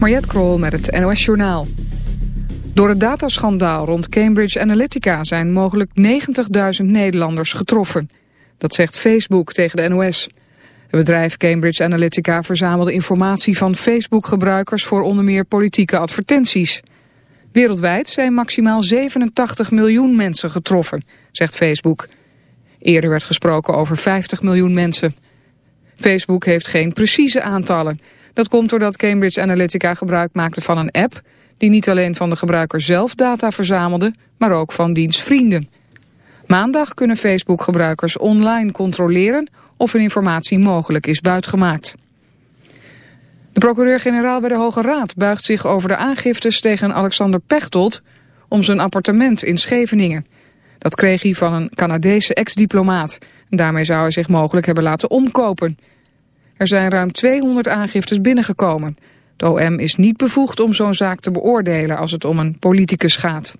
Mariette Krol met het NOS Journaal. Door het dataschandaal rond Cambridge Analytica zijn mogelijk 90.000 Nederlanders getroffen. Dat zegt Facebook tegen de NOS. Het bedrijf Cambridge Analytica verzamelde informatie van Facebook-gebruikers voor onder meer politieke advertenties. Wereldwijd zijn maximaal 87 miljoen mensen getroffen, zegt Facebook. Eerder werd gesproken over 50 miljoen mensen. Facebook heeft geen precieze aantallen. Dat komt doordat Cambridge Analytica gebruik maakte van een app... die niet alleen van de gebruiker zelf data verzamelde, maar ook van diens vrienden. Maandag kunnen Facebook-gebruikers online controleren of hun informatie mogelijk is buitgemaakt. De procureur-generaal bij de Hoge Raad buigt zich over de aangiftes tegen Alexander Pechtold om zijn appartement in Scheveningen. Dat kreeg hij van een Canadese ex-diplomaat. Daarmee zou hij zich mogelijk hebben laten omkopen. Er zijn ruim 200 aangiftes binnengekomen. De OM is niet bevoegd om zo'n zaak te beoordelen als het om een politicus gaat.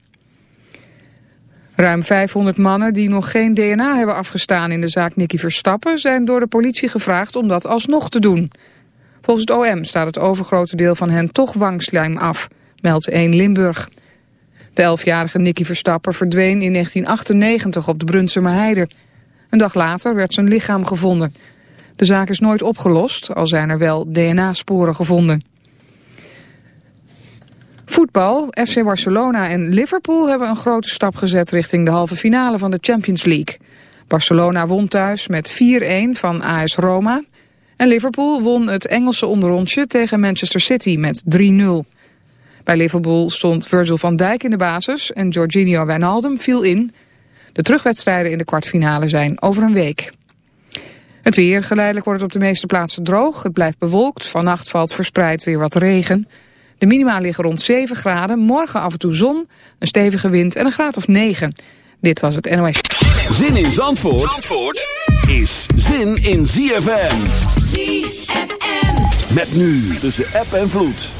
Ruim 500 mannen die nog geen DNA hebben afgestaan in de zaak Nicky Verstappen... zijn door de politie gevraagd om dat alsnog te doen. Volgens het OM staat het overgrote deel van hen toch wangslijm af, meldt 1 Limburg. De 11-jarige Nicky Verstappen verdween in 1998 op de Brunsumer Heide. Een dag later werd zijn lichaam gevonden. De zaak is nooit opgelost, al zijn er wel DNA-sporen gevonden. Voetbal, FC Barcelona en Liverpool hebben een grote stap gezet richting de halve finale van de Champions League. Barcelona won thuis met 4-1 van AS Roma. En Liverpool won het Engelse onderrondje tegen Manchester City met 3-0. Bij Liverpool stond Virgil van Dijk in de basis en Jorginho Wijnaldum viel in. De terugwedstrijden in de kwartfinale zijn over een week. Het weer, geleidelijk wordt het op de meeste plaatsen droog. Het blijft bewolkt, vannacht valt verspreid weer wat regen. De minima liggen rond 7 graden, morgen af en toe zon, een stevige wind en een graad of 9. Dit was het NOS. Zin in Zandvoort, Zandvoort is zin in ZFM. ZFM. Met nu tussen app en vloed.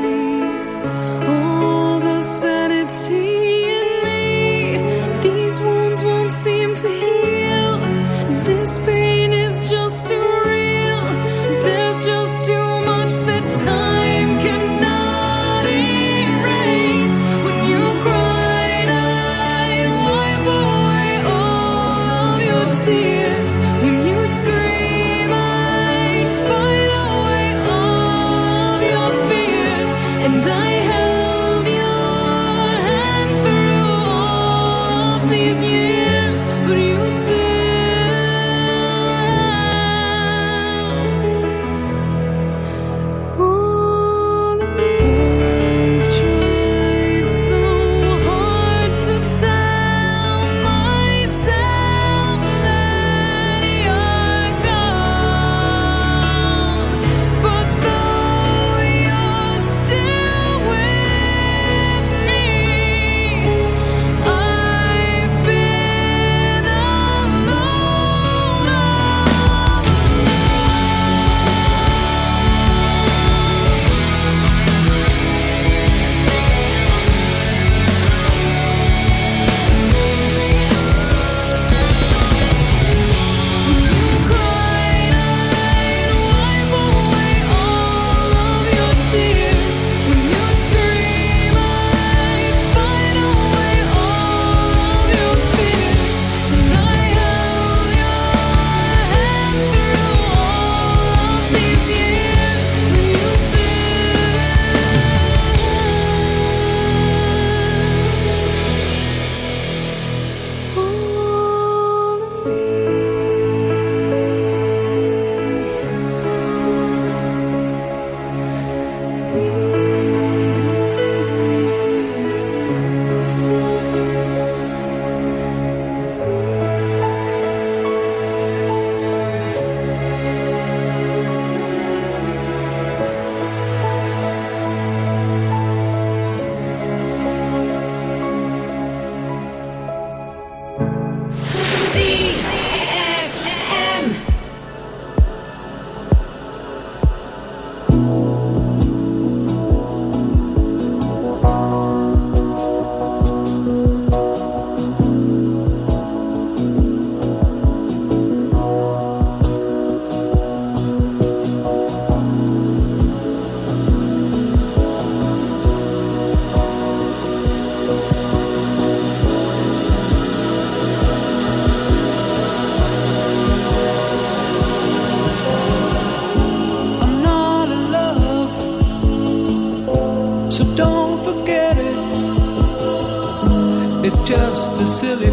silly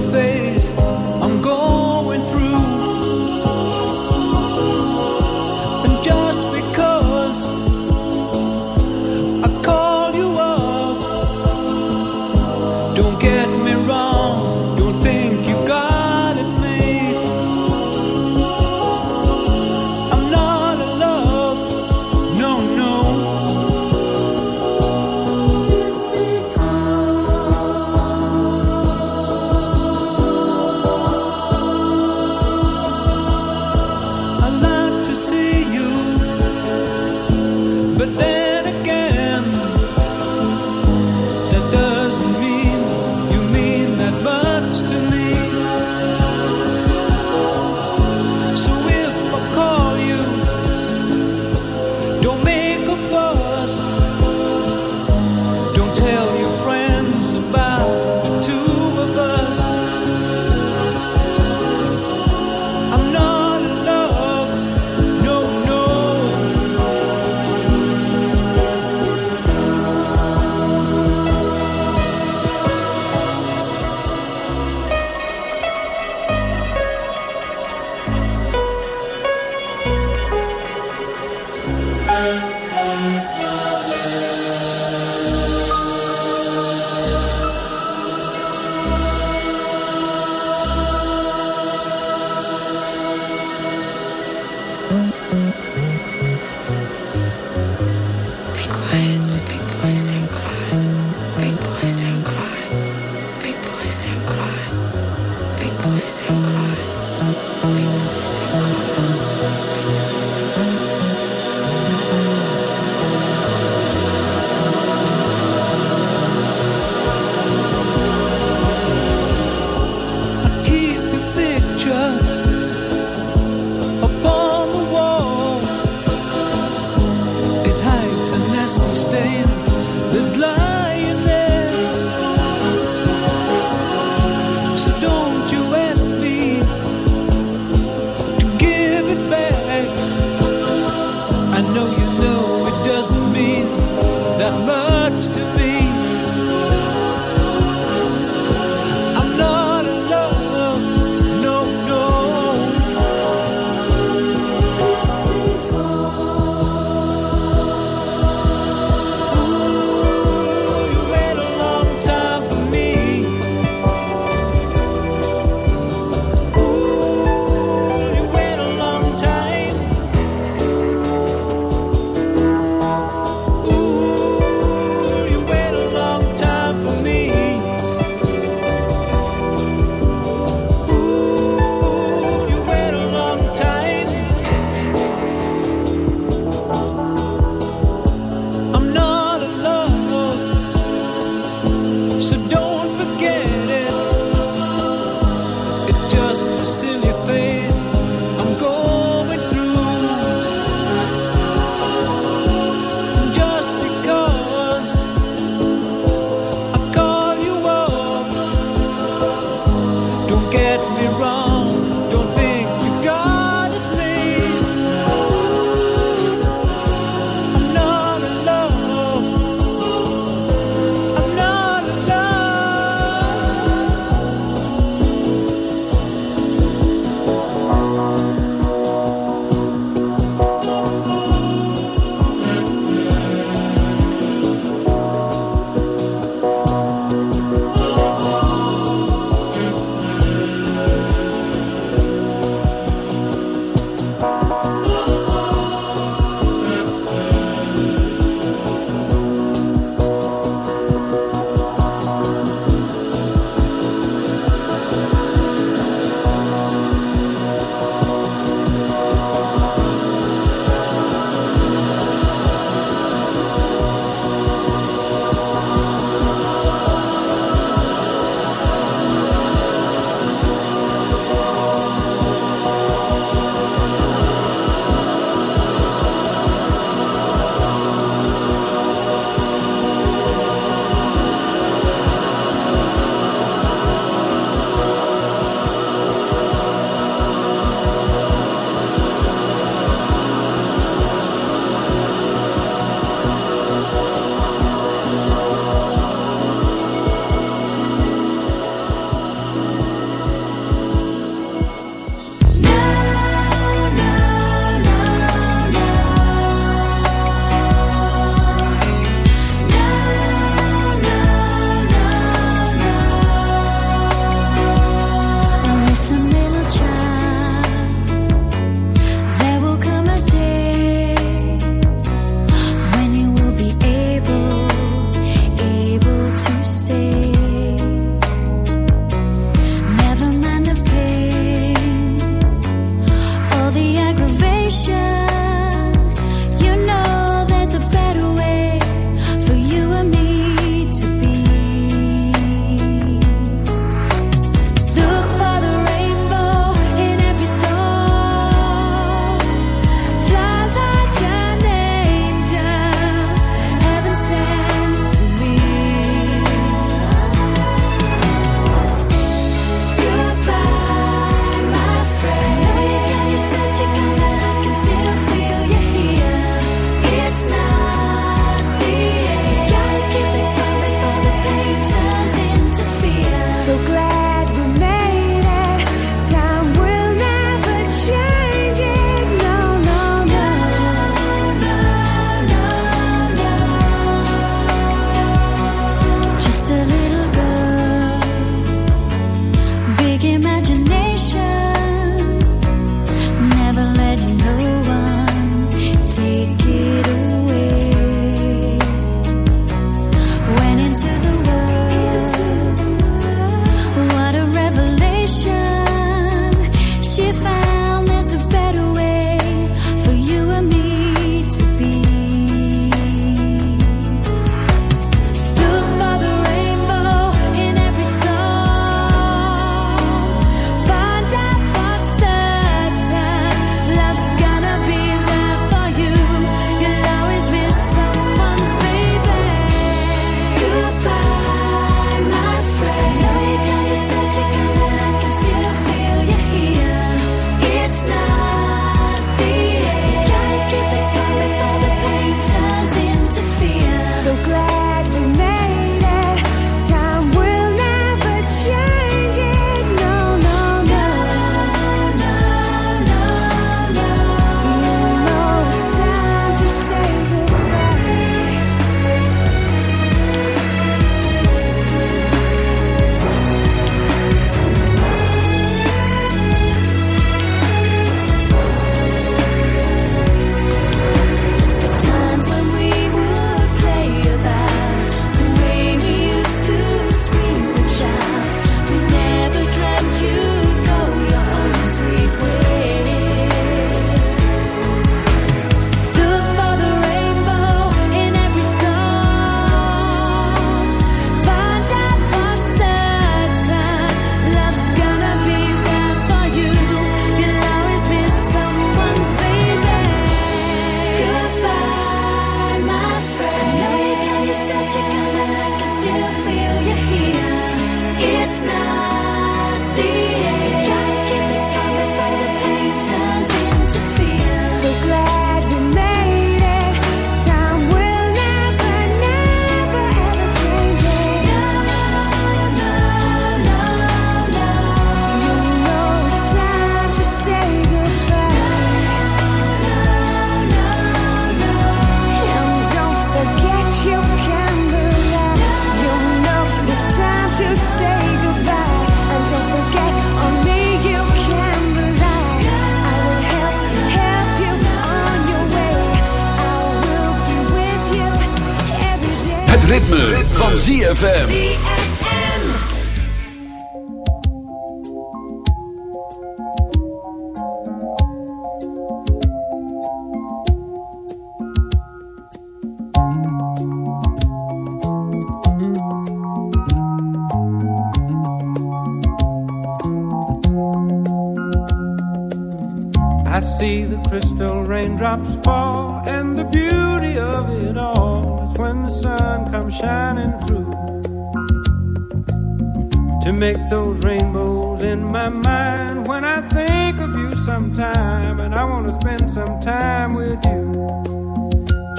my mind when I think of you sometime, and I want to spend some time with you.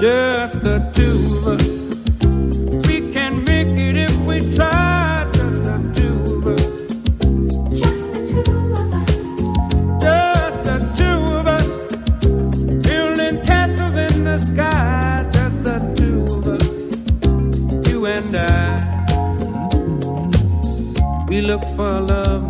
Just the two of us. We can make it if we try. Just the two of us. Just the two of us. Just the two of us. Building castles in the sky. Just the two of us. You and I. We look for love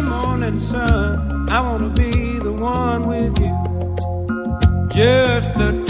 the morning sun. I wanna be the one with you. Just the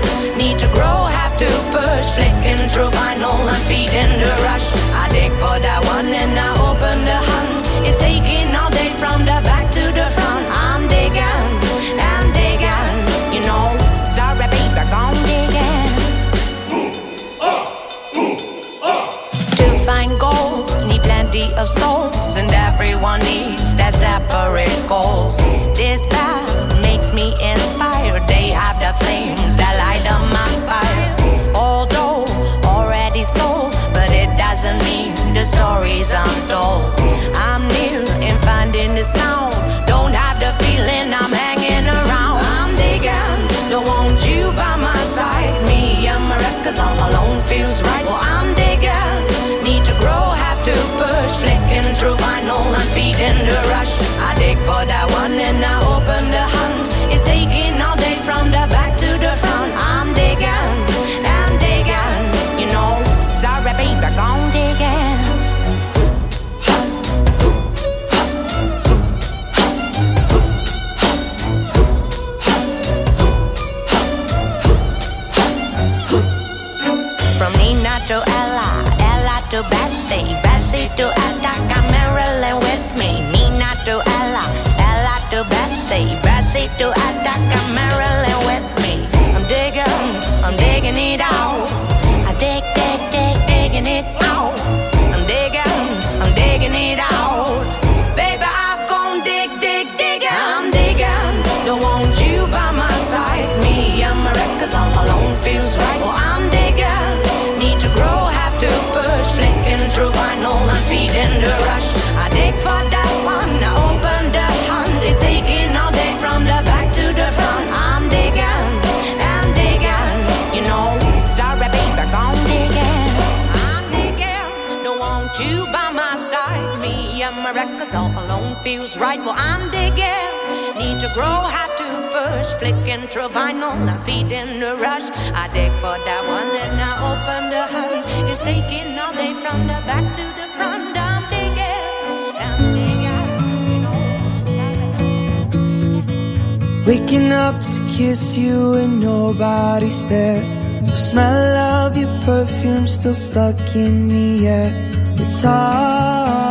tubers flicking through vinyl and feeding the rush. I dig for that one and I open the hunt. It's taking all day from the back to the front. I'm digging, I'm digging, you know. Sorry, baby, gone digging. To find gold, need plenty of souls, and everyone needs that separate goal. This path makes me inspired. They have the flames that light up my fire. Doesn't mean the story's untold. I'm near in finding the sound. Don't have the feeling I'm hanging around. I'm digging, don't want you by my side. Me and my records all alone feels right. Well, I'm digging, need to grow, have to push. Flicking through vinyl, I'm feeding the rush. I dig for that one and I open the hunt. To Bessie, Bessie to Attica, Marilyn with me. I'm digging, I'm digging it out. I dig, dig, dig, digging it out. Feels right. Well, I'm digging, need to grow, have to push. Flicking through vinyl, I'm feeding the rush. I dig for that one, and I open the hunt. It's taking all day from the back to the front. I'm digging, I'm digging. Waking up to kiss you and nobody's there. The smell of your perfume still stuck in the air. It's hard.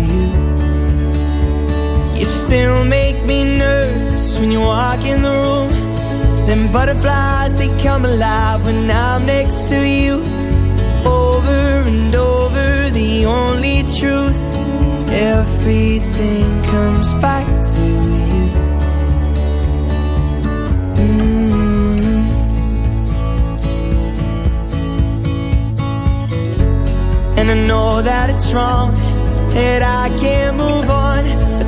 You still make me nervous when you walk in the room. Them butterflies, they come alive when I'm next to you. Over and over, the only truth. Everything comes back to you. Mm. And I know that it's wrong, that I can't move on,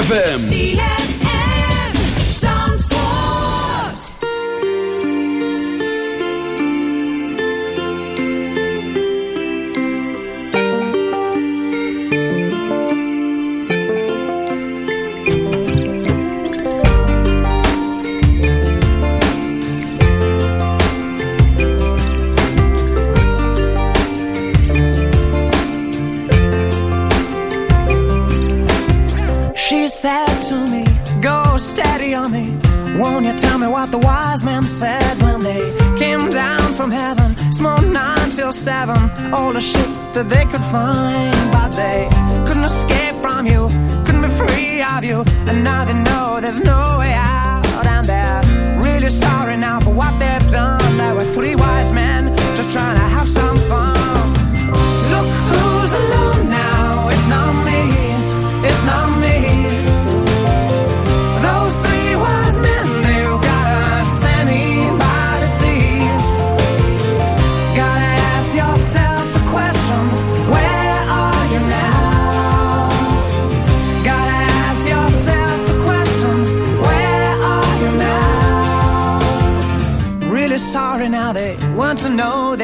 ZFM. Seven all the shit that they could find, but they couldn't escape from you, couldn't be free of you, and now they know there's no way out, and they're really sorry now for what they've done. There were three wise men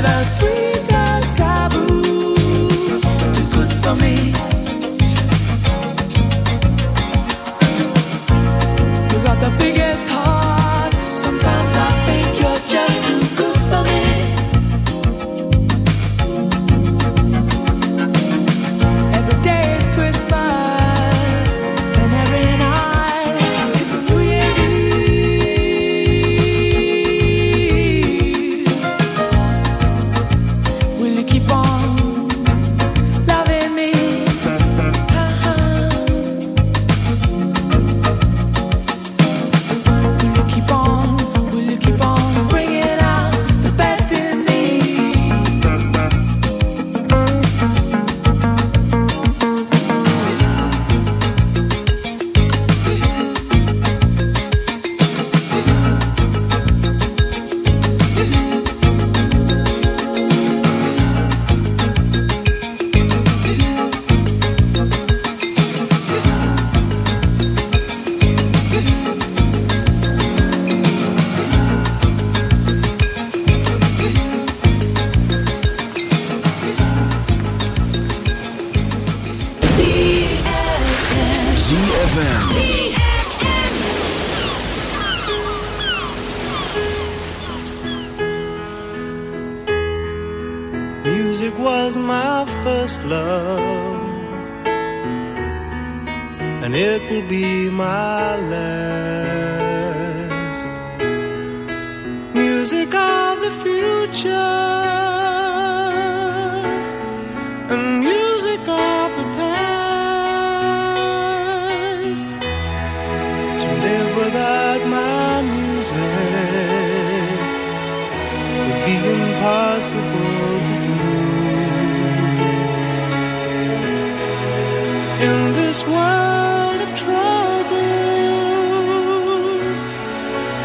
by the sweet. To live without my music would be impossible to do. In this world of troubles,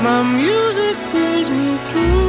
my music pulls me through.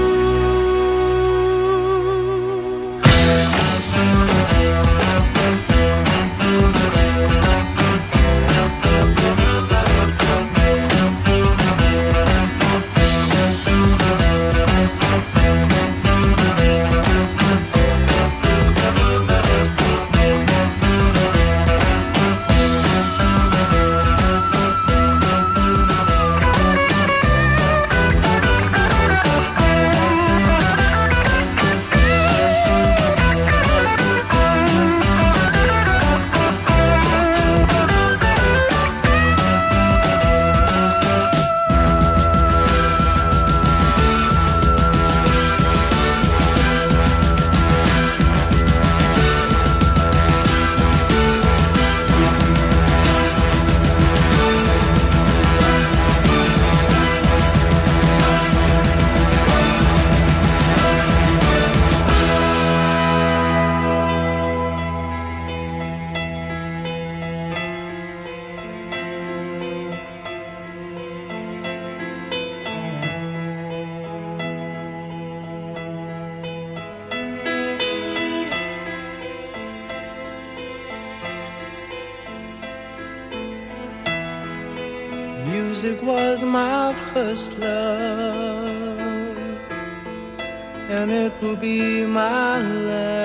Be my last.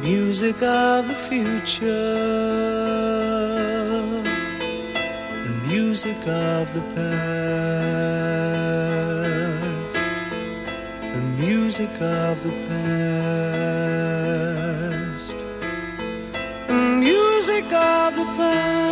Music of the future, and music of the past, and music of the past, and music of the past.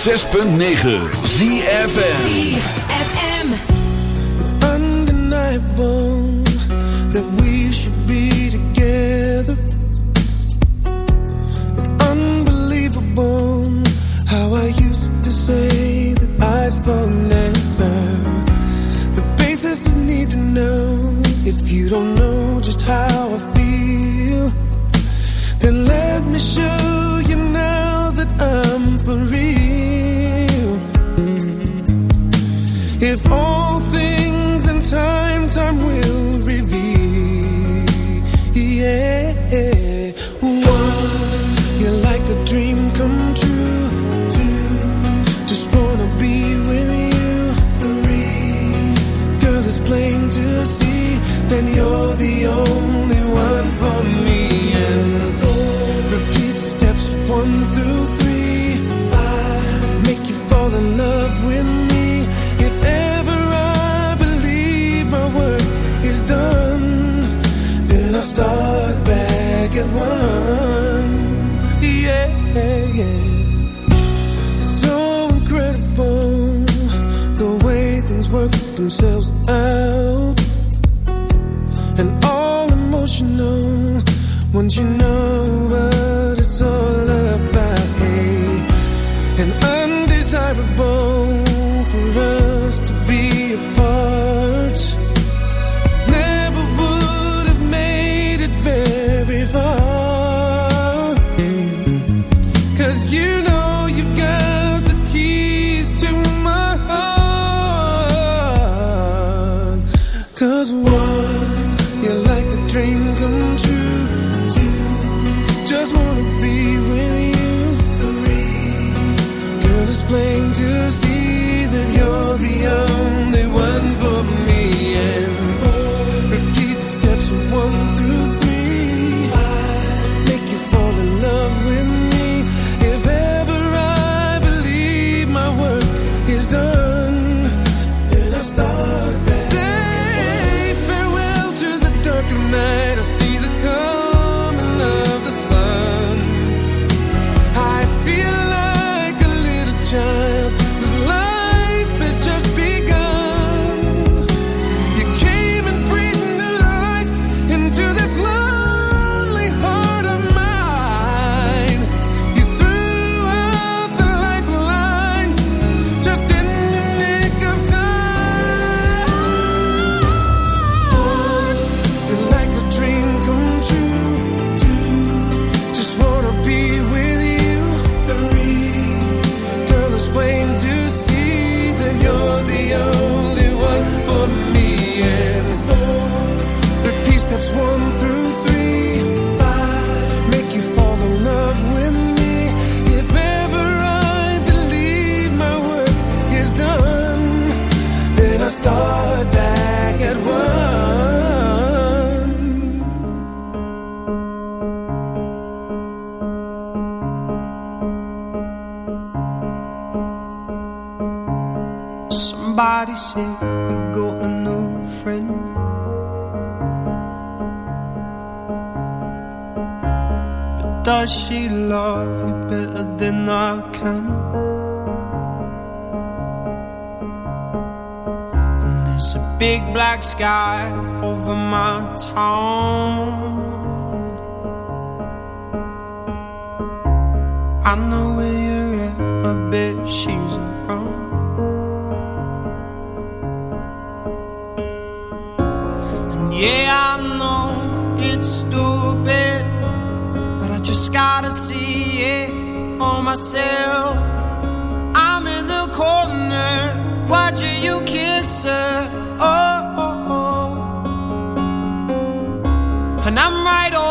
ZFM. It's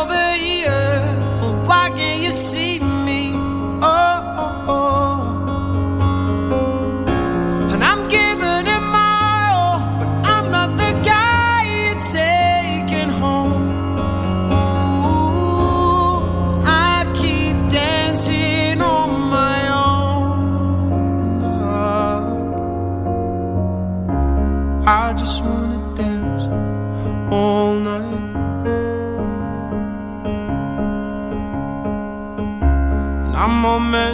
over here.